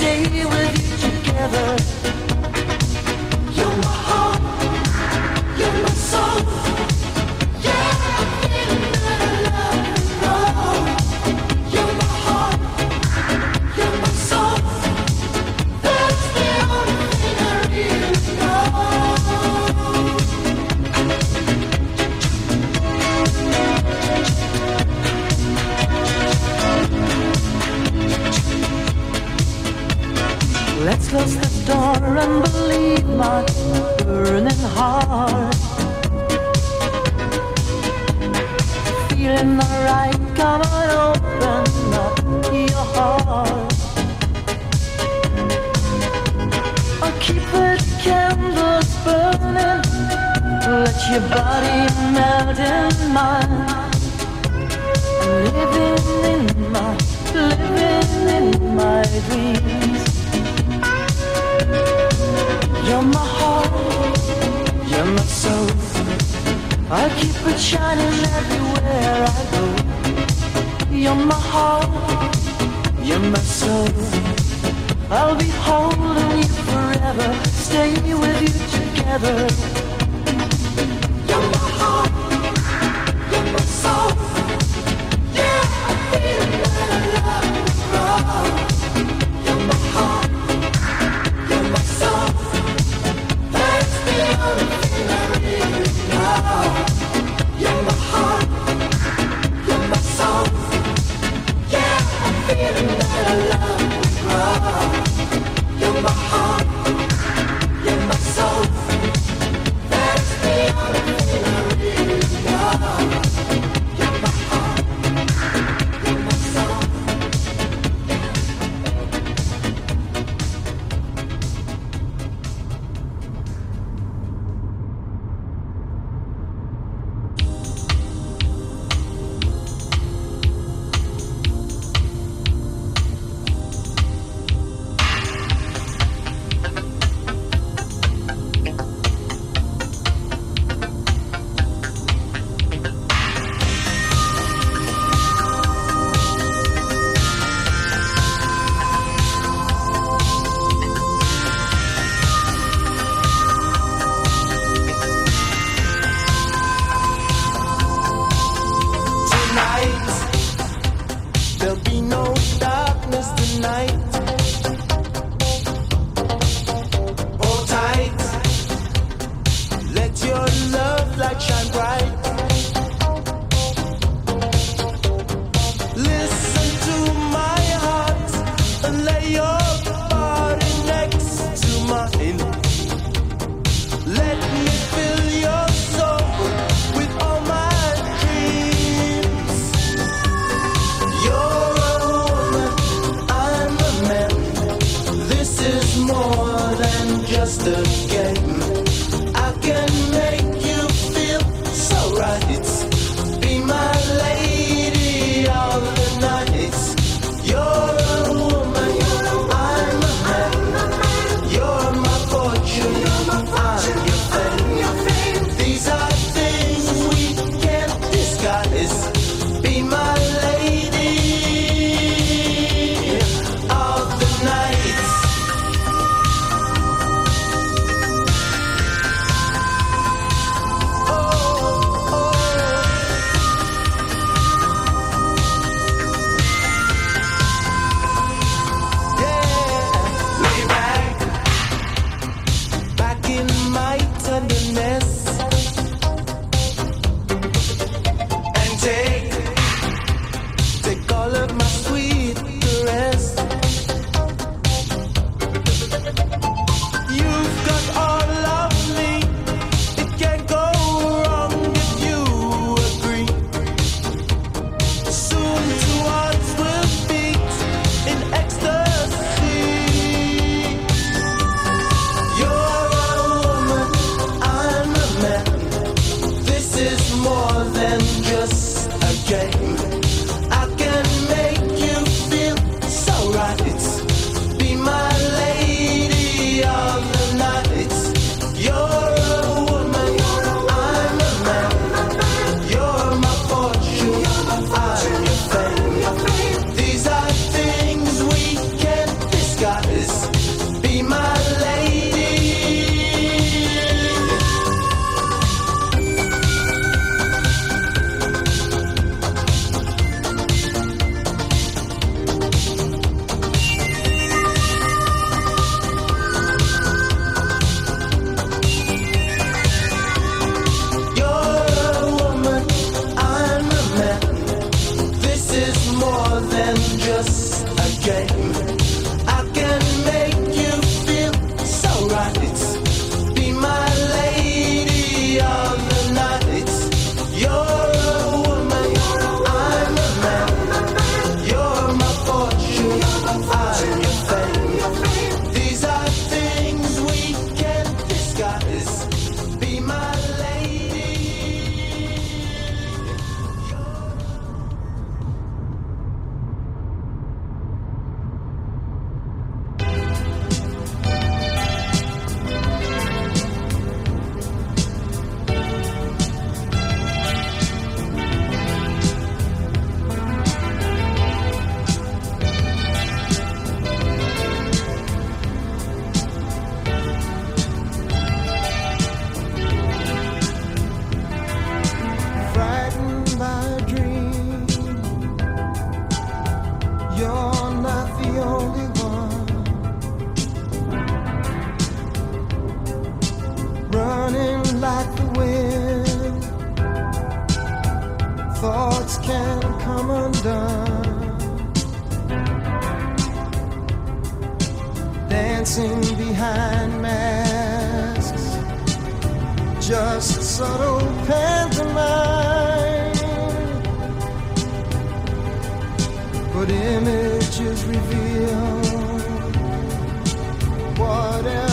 stay with you together. shining everywhere I go. You're my heart, you're my soul. I'll be holding you forever, staying with you together. behind masks, just subtle pantomime. But images reveal whatever.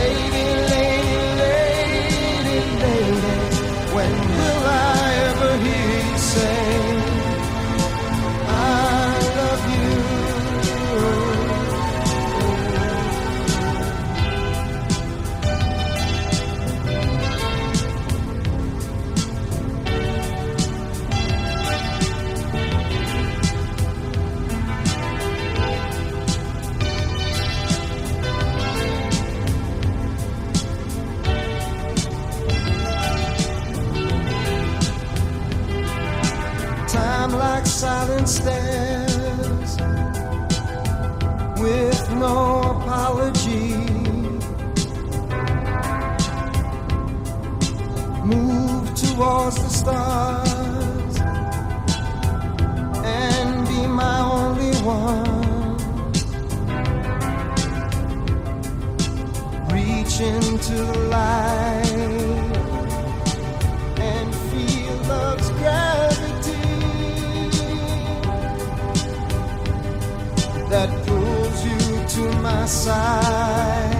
baby. into the light and feel love's gravity that pulls you to my side.